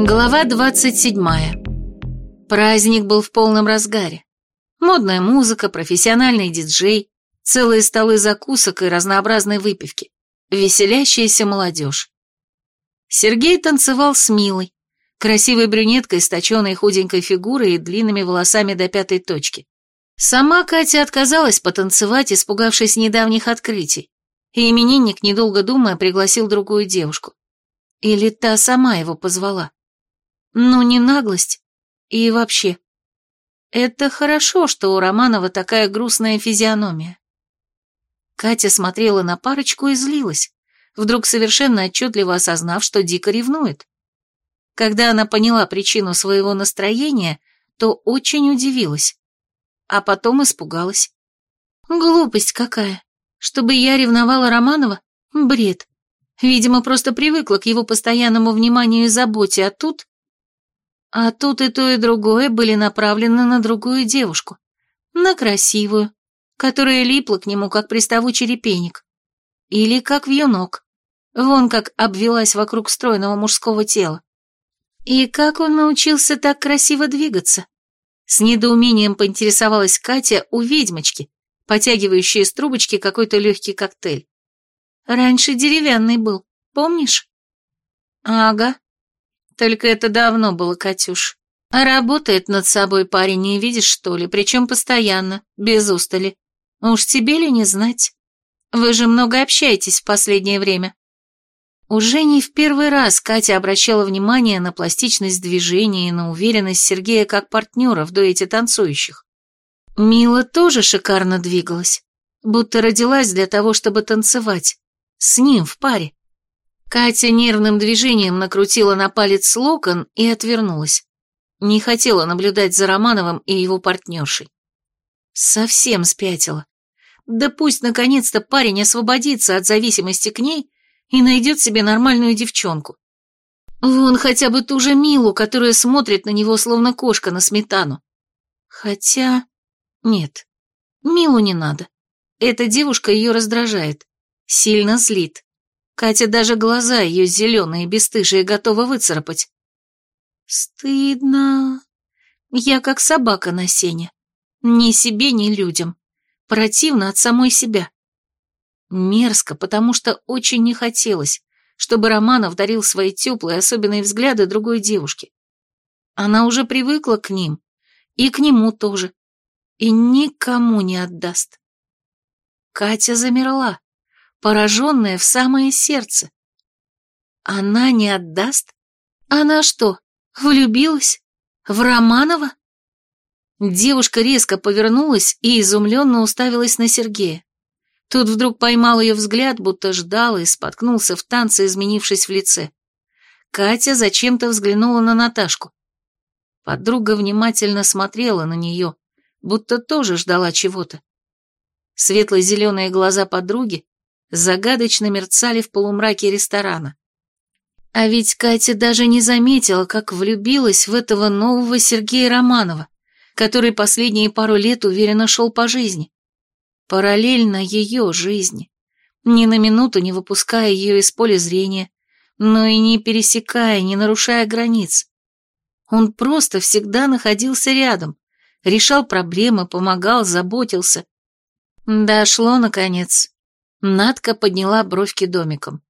Глава 27. Праздник был в полном разгаре. Модная музыка, профессиональный диджей, целые столы закусок и разнообразной выпивки, веселящаяся молодежь. Сергей танцевал с Милой, красивой брюнеткой с точенной худенькой фигурой и длинными волосами до пятой точки. Сама Катя отказалась потанцевать, испугавшись недавних открытий, и именинник, недолго думая, пригласил другую девушку. Или та сама его позвала. Ну, не наглость. И вообще. Это хорошо, что у Романова такая грустная физиономия. Катя смотрела на парочку и злилась, вдруг совершенно отчетливо осознав, что дико ревнует. Когда она поняла причину своего настроения, то очень удивилась, а потом испугалась. Глупость какая. Чтобы я ревновала Романова? Бред. Видимо, просто привыкла к его постоянному вниманию и заботе, а тут... А тут и то, и другое были направлены на другую девушку. На красивую, которая липла к нему, как приставучий репейник. Или как вьюнок. Вон как обвелась вокруг стройного мужского тела. И как он научился так красиво двигаться? С недоумением поинтересовалась Катя у ведьмочки, потягивающей из трубочки какой-то легкий коктейль. Раньше деревянный был, помнишь? Ага, только это давно было, Катюш. А работает над собой парень, не видишь, что ли, причем постоянно, без устали. Уж тебе ли не знать? Вы же много общаетесь в последнее время. Уже не в первый раз Катя обращала внимание на пластичность движения и на уверенность Сергея как партнера в дуэте танцующих. Мила тоже шикарно двигалась, будто родилась для того, чтобы танцевать. С ним в паре. Катя нервным движением накрутила на палец локон и отвернулась. Не хотела наблюдать за Романовым и его партнершей. Совсем спятила. Да пусть наконец-то парень освободится от зависимости к ней и найдет себе нормальную девчонку. Вон хотя бы ту же Милу, которая смотрит на него словно кошка на сметану. Хотя... Нет, Милу не надо. Эта девушка ее раздражает, сильно злит. Катя даже глаза ее зеленые, бесстыжие, готова выцарапать. Стыдно. Я как собака на сене. Ни себе, ни людям. Противно от самой себя. Мерзко, потому что очень не хотелось, чтобы Романов дарил свои теплые, особенные взгляды другой девушке. Она уже привыкла к ним, и к нему тоже, и никому не отдаст. Катя замерла пораженная в самое сердце. Она не отдаст? Она что, влюбилась? В Романова? Девушка резко повернулась и изумленно уставилась на Сергея. Тот вдруг поймал ее взгляд, будто ждал и споткнулся в танце, изменившись в лице. Катя зачем-то взглянула на Наташку. Подруга внимательно смотрела на нее, будто тоже ждала чего-то. Светло-зеленые глаза подруги загадочно мерцали в полумраке ресторана. А ведь Катя даже не заметила, как влюбилась в этого нового Сергея Романова, который последние пару лет уверенно шел по жизни. Параллельно ее жизни, ни на минуту не выпуская ее из поля зрения, но и не пересекая, не нарушая границ. Он просто всегда находился рядом, решал проблемы, помогал, заботился. Дошло, наконец, Надка подняла бровки домиком.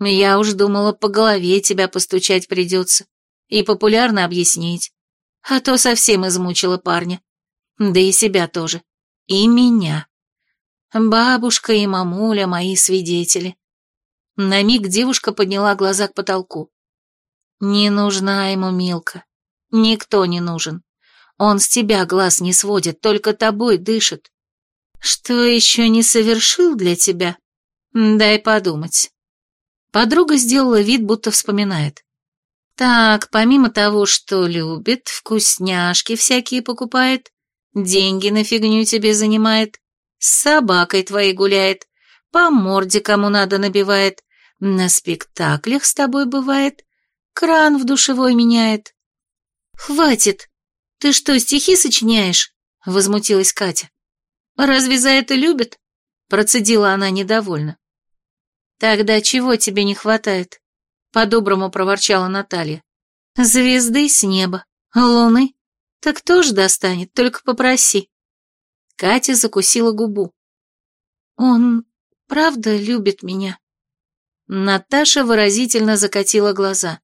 «Я уж думала, по голове тебя постучать придется и популярно объяснить, а то совсем измучила парня. Да и себя тоже. И меня. Бабушка и мамуля мои свидетели». На миг девушка подняла глаза к потолку. «Не нужна ему Милка. Никто не нужен. Он с тебя глаз не сводит, только тобой дышит. Что еще не совершил для тебя? Дай подумать. Подруга сделала вид, будто вспоминает. Так, помимо того, что любит, вкусняшки всякие покупает, деньги на фигню тебе занимает, с собакой твоей гуляет, по морде кому надо набивает, на спектаклях с тобой бывает, кран в душевой меняет. Хватит! Ты что, стихи сочиняешь? Возмутилась Катя. «Разве за это любят?» – процедила она недовольно. «Тогда чего тебе не хватает?» – по-доброму проворчала Наталья. Звезды с неба, луны. Так кто ж достанет, только попроси. Катя закусила губу. Он правда любит меня? Наташа выразительно закатила глаза.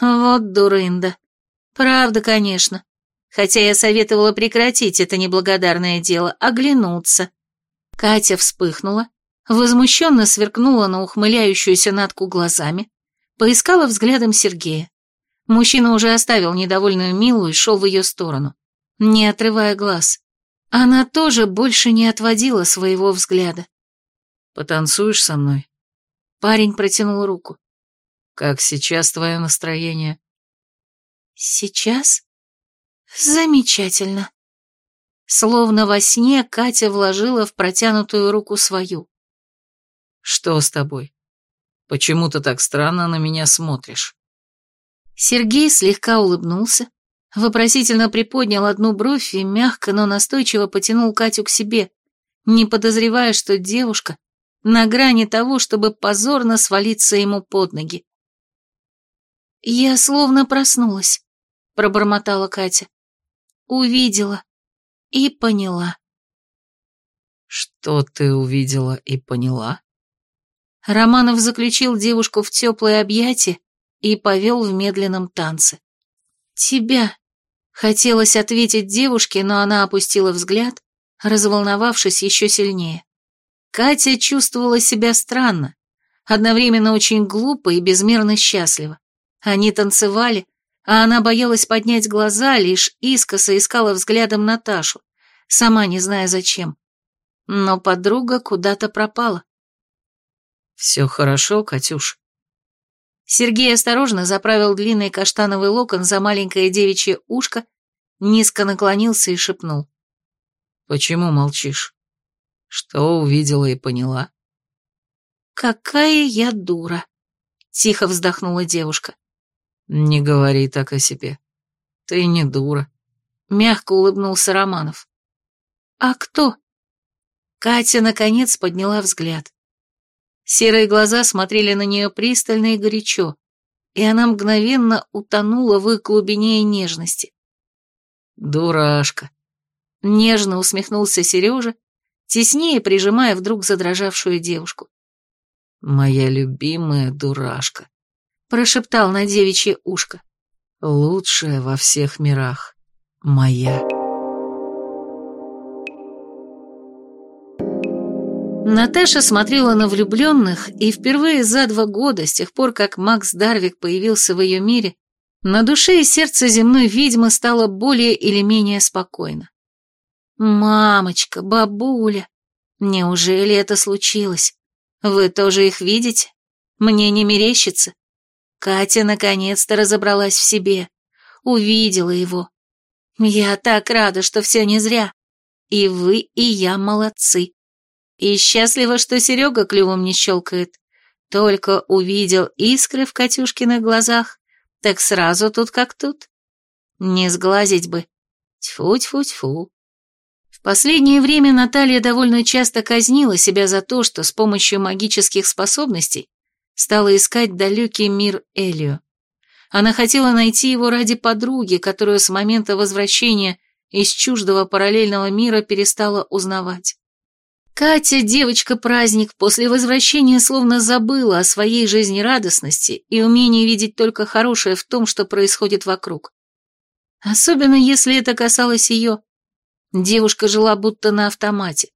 Вот дурында. Правда, конечно. Хотя я советовала прекратить это неблагодарное дело, оглянуться. Катя вспыхнула, возмущенно сверкнула на ухмыляющуюся Натку глазами, поискала взглядом Сергея. Мужчина уже оставил недовольную Милу и шел в ее сторону, не отрывая глаз. Она тоже больше не отводила своего взгляда. «Потанцуешь со мной?» Парень протянул руку. «Как сейчас твое настроение?» «Сейчас? Замечательно». Словно во сне Катя вложила в протянутую руку свою. «Что с тобой? Почему ты так странно на меня смотришь?» Сергей слегка улыбнулся, вопросительно приподнял одну бровь и мягко, но настойчиво потянул Катю к себе, не подозревая, что девушка на грани того, чтобы позорно свалиться ему под ноги. «Я словно проснулась», — пробормотала Катя. «Увидела и поняла». «Что ты увидела и поняла?» Романов заключил девушку в теплое объятие и повел в медленном танце. «Тебя!» — хотелось ответить девушке, но она опустила взгляд, разволновавшись еще сильнее. Катя чувствовала себя странно, одновременно очень глупо и безмерно счастливо. Они танцевали, а она боялась поднять глаза, лишь искоса искала взглядом Наташу, сама не зная зачем. Но подруга куда-то пропала. «Все хорошо, Катюш?» Сергей осторожно заправил длинный каштановый локон за маленькое девичье ушко, низко наклонился и шепнул. «Почему молчишь? Что увидела и поняла?» «Какая я дура!» — тихо вздохнула девушка. «Не говори так о себе. Ты не дура», — мягко улыбнулся Романов. «А кто?» Катя, наконец, подняла взгляд. Серые глаза смотрели на нее пристально и горячо, и она мгновенно утонула в их глубине и нежности. «Дурашка!» — нежно усмехнулся Сережа, теснее прижимая вдруг задрожавшую девушку. «Моя любимая дурашка!» — прошептал на девичье ушко. «Лучшая во всех мирах. Моя». Наташа смотрела на влюбленных, и впервые за два года, с тех пор, как Макс Дарвик появился в ее мире, на душе и сердце земной ведьмы стало более или менее спокойно. «Мамочка, бабуля, неужели это случилось? Вы тоже их видите? Мне не мерещится?» Катя наконец-то разобралась в себе, увидела его. «Я так рада, что все не зря. И вы, и я молодцы. И счастлива, что Серега клювом не щелкает. Только увидел искры в Катюшкиных глазах, так сразу тут как тут. Не сглазить бы. Тьфу-тьфу-тьфу. В последнее время Наталья довольно часто казнила себя за то, что с помощью магических способностей стала искать далекий мир Элио. Она хотела найти его ради подруги, которую с момента возвращения из чуждого параллельного мира перестала узнавать. Катя, девочка-праздник, после возвращения словно забыла о своей жизнерадостности и умении видеть только хорошее в том, что происходит вокруг. Особенно если это касалось ее. Девушка жила будто на автомате.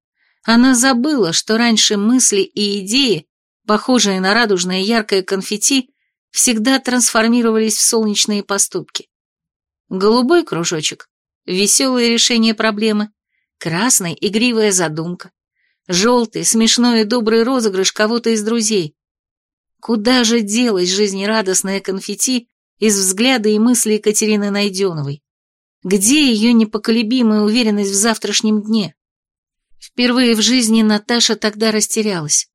Она забыла, что раньше мысли и идеи, похожие на радужное яркое конфетти, всегда трансформировались в солнечные поступки. Голубой кружочек — веселое решение проблемы, красный — игривая задумка, Желтый, смешной и добрый розыгрыш кого-то из друзей. Куда же делась жизнерадостная конфетти из взгляда и мысли Екатерины Найденовой? Где ее непоколебимая уверенность в завтрашнем дне? Впервые в жизни Наташа тогда растерялась.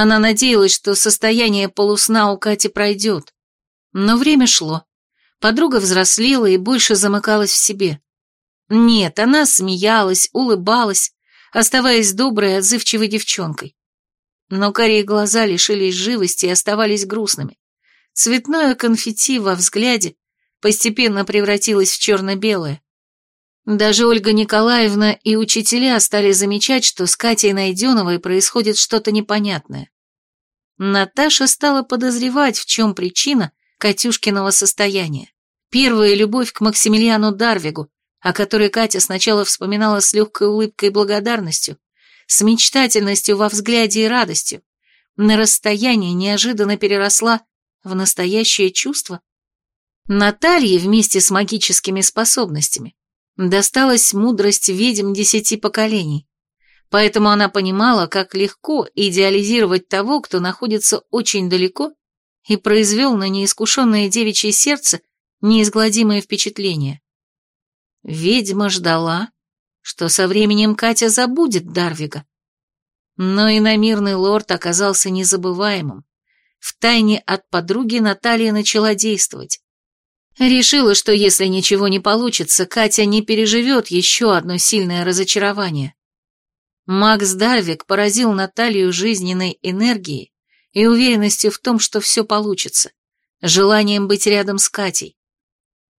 Она надеялась, что состояние полусна у Кати пройдет. Но время шло. Подруга взрослела и больше замыкалась в себе. Нет, она смеялась, улыбалась, оставаясь доброй и отзывчивой девчонкой. Но карие глаза лишились живости и оставались грустными. Цветное конфетти во взгляде постепенно превратилось в черно-белое. Даже Ольга Николаевна и учителя стали замечать, что с Катей Найденовой происходит что-то непонятное. Наташа стала подозревать, в чем причина Катюшкиного состояния. Первая любовь к Максимилиану Дарвигу, о которой Катя сначала вспоминала с легкой улыбкой и благодарностью, с мечтательностью во взгляде и радостью, на расстоянии неожиданно переросла в настоящее чувство. Наталье вместе с магическими способностями досталась мудрость ведьм десяти поколений, поэтому она понимала, как легко идеализировать того, кто находится очень далеко и произвел на неискушенное девичье сердце неизгладимое впечатление. Ведьма ждала, что со временем Катя забудет Дарвига. Но иномирный лорд оказался незабываемым. Втайне от подруги Наталья начала действовать. Решила, что если ничего не получится, Катя не переживет еще одно сильное разочарование. Макс Дарвик поразил Наталью жизненной энергией и уверенностью в том, что все получится, желанием быть рядом с Катей.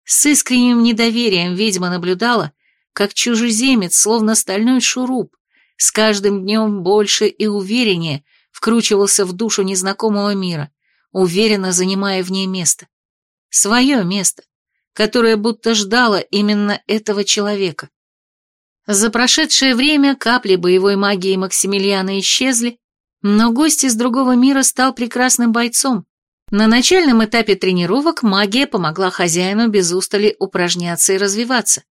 С искренним недоверием ведьма наблюдала, как чужеземец, словно стальной шуруп, с каждым днем больше и увереннее вкручивался в душу незнакомого мира, уверенно занимая в ней место. Свое место, которое будто ждало именно этого человека. За прошедшее время капли боевой магии Максимилиана исчезли, но гость из другого мира стал прекрасным бойцом, на начальном этапе тренировок магия помогла хозяину без устали упражняться и развиваться.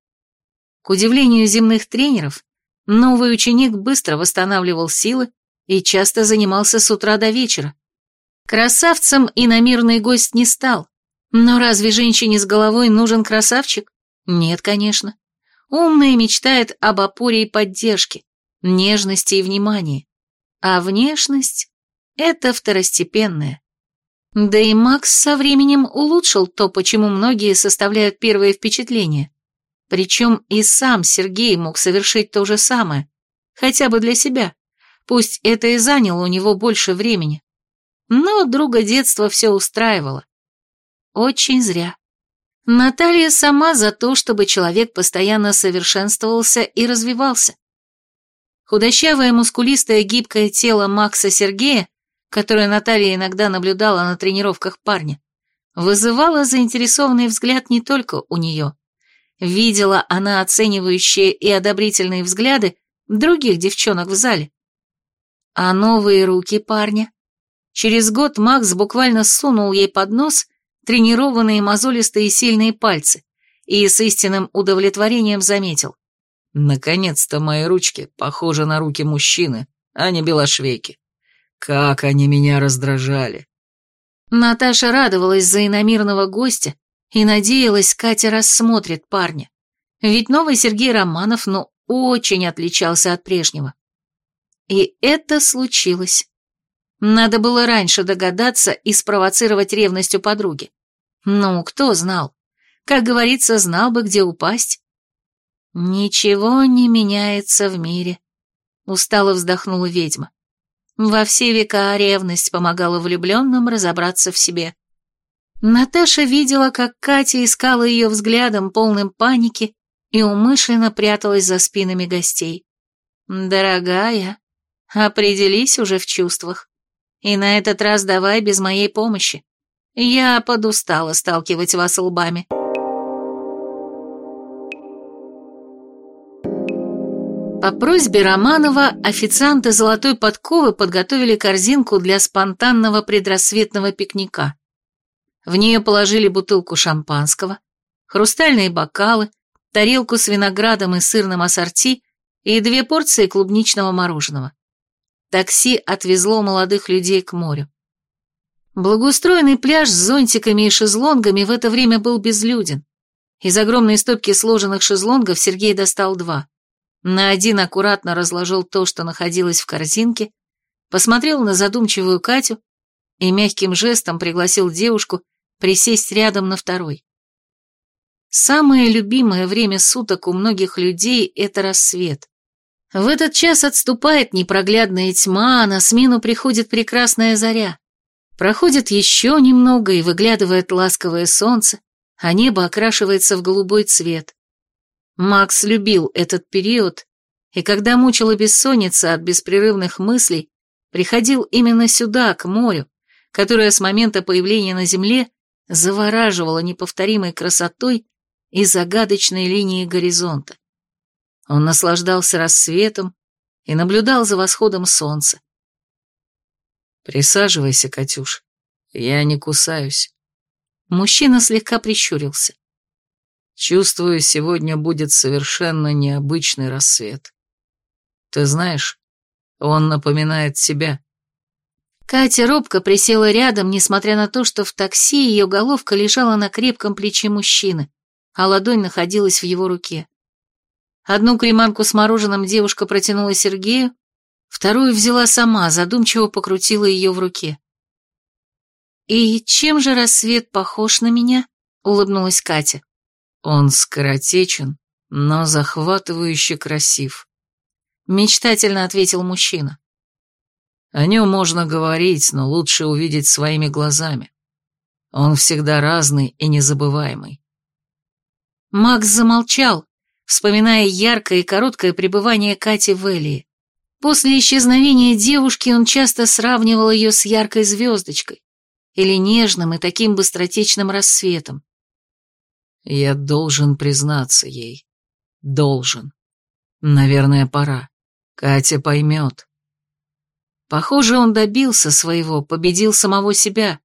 К удивлению земных тренеров, новый ученик быстро восстанавливал силы и часто занимался с утра до вечера. Красавцем иномирный гость не стал. Но разве женщине с головой нужен красавчик? Нет, конечно. Умная мечтает об опоре и поддержке, нежности и внимании. А внешность — это второстепенное. Да и Макс со временем улучшил то, почему многие составляют первое впечатление. Причем и сам Сергей мог совершить то же самое, хотя бы для себя. Пусть это и заняло у него больше времени. Но друга детства все устраивало. Очень зря. Наталья сама за то, чтобы человек постоянно совершенствовался и развивался. Худощавое, мускулистое, гибкое тело Макса Сергея которое Наталья иногда наблюдала на тренировках парня, вызывало заинтересованный взгляд не только у нее. Видела она оценивающие и одобрительные взгляды других девчонок в зале. А новые руки парня? Через год Макс буквально сунул ей под нос тренированные мозолистые сильные пальцы и с истинным удовлетворением заметил. «Наконец-то мои ручки похожи на руки мужчины, а не белошвейки». Как они меня раздражали. Наташа радовалась за иномирного гостя и надеялась, Катя рассмотрит парня. Ведь новый Сергей Романов, ну, очень отличался от прежнего. И это случилось. Надо было раньше догадаться и спровоцировать ревность у подруги. Ну, кто знал? Как говорится, знал бы, где упасть. Ничего не меняется в мире. Устало вздохнула ведьма. Во все века ревность помогала влюбленным разобраться в себе. Наташа видела, как Катя искала ее взглядом, полным паники, и умышленно пряталась за спинами гостей. «Дорогая, определись уже в чувствах. И на этот раз давай без моей помощи. Я подустала сталкивать вас лбами». По просьбе Романова официанты «Золотой подковы» подготовили корзинку для спонтанного предрассветного пикника. В нее положили бутылку шампанского, хрустальные бокалы, тарелку с виноградом и сырным ассорти и две порции клубничного мороженого. Такси отвезло молодых людей к морю. Благоустроенный пляж с зонтиками и шезлонгами в это время был безлюден. Из огромной стопки сложенных шезлонгов Сергей достал два. На один аккуратно разложил то, что находилось в корзинке, посмотрел на задумчивую Катю и мягким жестом пригласил девушку присесть рядом на второй. Самое любимое время суток у многих людей — это рассвет. В этот час отступает непроглядная тьма, а на смену приходит прекрасная заря. Проходит еще немного и выглядывает ласковое солнце, а небо окрашивается в голубой цвет. Макс любил этот период, и когда мучила бессонница от беспрерывных мыслей, приходил именно сюда, к морю, которое с момента появления на земле завораживало неповторимой красотой и загадочной линией горизонта. Он наслаждался рассветом и наблюдал за восходом солнца. «Присаживайся, Катюш, я не кусаюсь». Мужчина слегка прищурился. «Чувствую, сегодня будет совершенно необычный рассвет. Ты знаешь, он напоминает тебя». Катя робко присела рядом, несмотря на то, что в такси ее головка лежала на крепком плече мужчины, а ладонь находилась в его руке. Одну креманку с мороженым девушка протянула Сергею, вторую взяла сама, задумчиво покрутила ее в руке. «И чем же рассвет похож на меня?» — улыбнулась Катя. «Он скоротечен, но захватывающе красив», — мечтательно ответил мужчина. О нем можно говорить, но лучше увидеть своими глазами. Он всегда разный и незабываемый. Макс замолчал, вспоминая яркое и короткое пребывание Кати в Элии. После исчезновения девушки он часто сравнивал ее с яркой звездочкой или нежным и таким быстротечным рассветом. Я должен признаться ей. Должен. Наверное, пора. Катя поймет. Похоже, он добился своего, победил самого себя.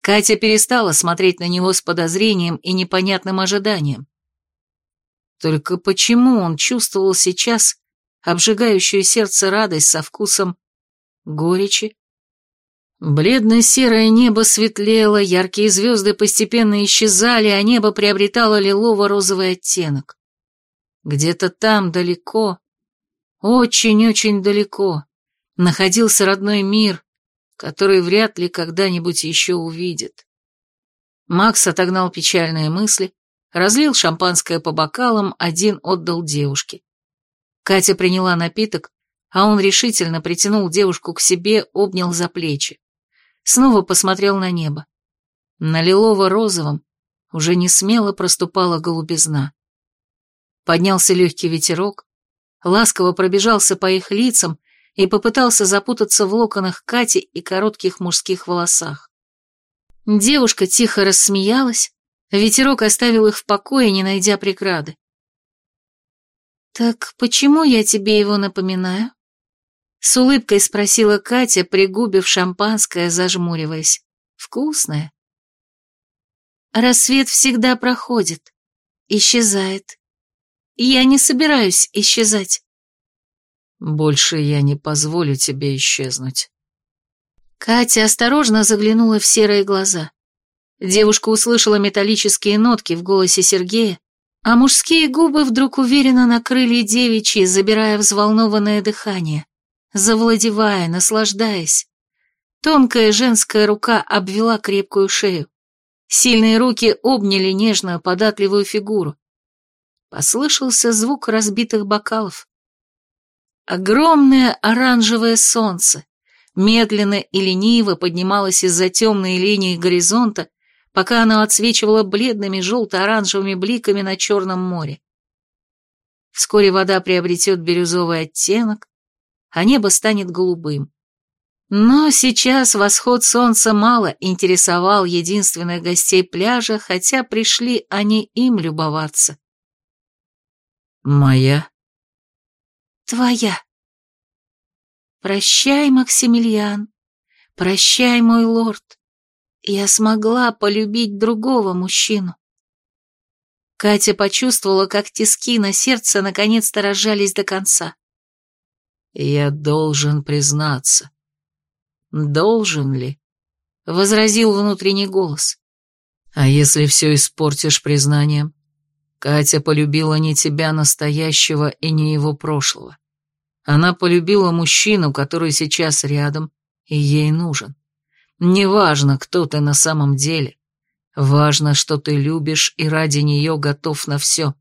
Катя перестала смотреть на него с подозрением и непонятным ожиданием. Только почему он чувствовал сейчас обжигающую сердце радость со вкусом горечи? Бледно-серое небо светлело, яркие звезды постепенно исчезали, а небо приобретало лилово-розовый оттенок. Где-то там далеко, очень-очень далеко, находился родной мир, который вряд ли когда-нибудь еще увидит. Макс отогнал печальные мысли, разлил шампанское по бокалам, один отдал девушке. Катя приняла напиток, а он решительно притянул девушку к себе, обнял за плечи. Снова посмотрел на небо. На лилово-розовом уже не смело проступала голубизна. Поднялся легкий ветерок, ласково пробежался по их лицам и попытался запутаться в локонах Кати и коротких мужских волосах. Девушка тихо рассмеялась, ветерок оставил их в покое, не найдя преграды. «Так почему я тебе его напоминаю?» С улыбкой спросила Катя, пригубив шампанское, зажмуриваясь. «Вкусное?» «Рассвет всегда проходит, исчезает. Я не собираюсь исчезать. Больше я не позволю тебе исчезнуть. Катя осторожно заглянула в серые глаза. Девушка услышала металлические нотки в голосе Сергея, а мужские губы вдруг уверенно накрыли девичьи, забирая взволнованное дыхание, завладевая, наслаждаясь. Тонкая женская рука обвела крепкую шею. Сильные руки обняли нежную, податливую фигуру. Послышался звук разбитых бокалов. Огромное оранжевое солнце медленно и лениво поднималось из-за темной линии горизонта, пока оно отсвечивало бледными желто-оранжевыми бликами на Черном море. Вскоре вода приобретет бирюзовый оттенок, а небо станет голубым. Но сейчас восход солнца мало интересовал единственных гостей пляжа, хотя пришли они им любоваться. «Моя?» твоя. Прощай, Максимилиан, прощай, мой лорд. Я смогла полюбить другого мужчину. Катя почувствовала, как тиски на сердце наконец-то разжались до конца. «Я должен признаться». «Должен ли?» — возразил внутренний голос. «А если все испортишь признанием? Катя полюбила не тебя настоящего и не его прошлого. Она полюбила мужчину, который сейчас рядом, и ей нужен. Неважно, кто ты на самом деле. Важно, что ты любишь и ради нее готов на все.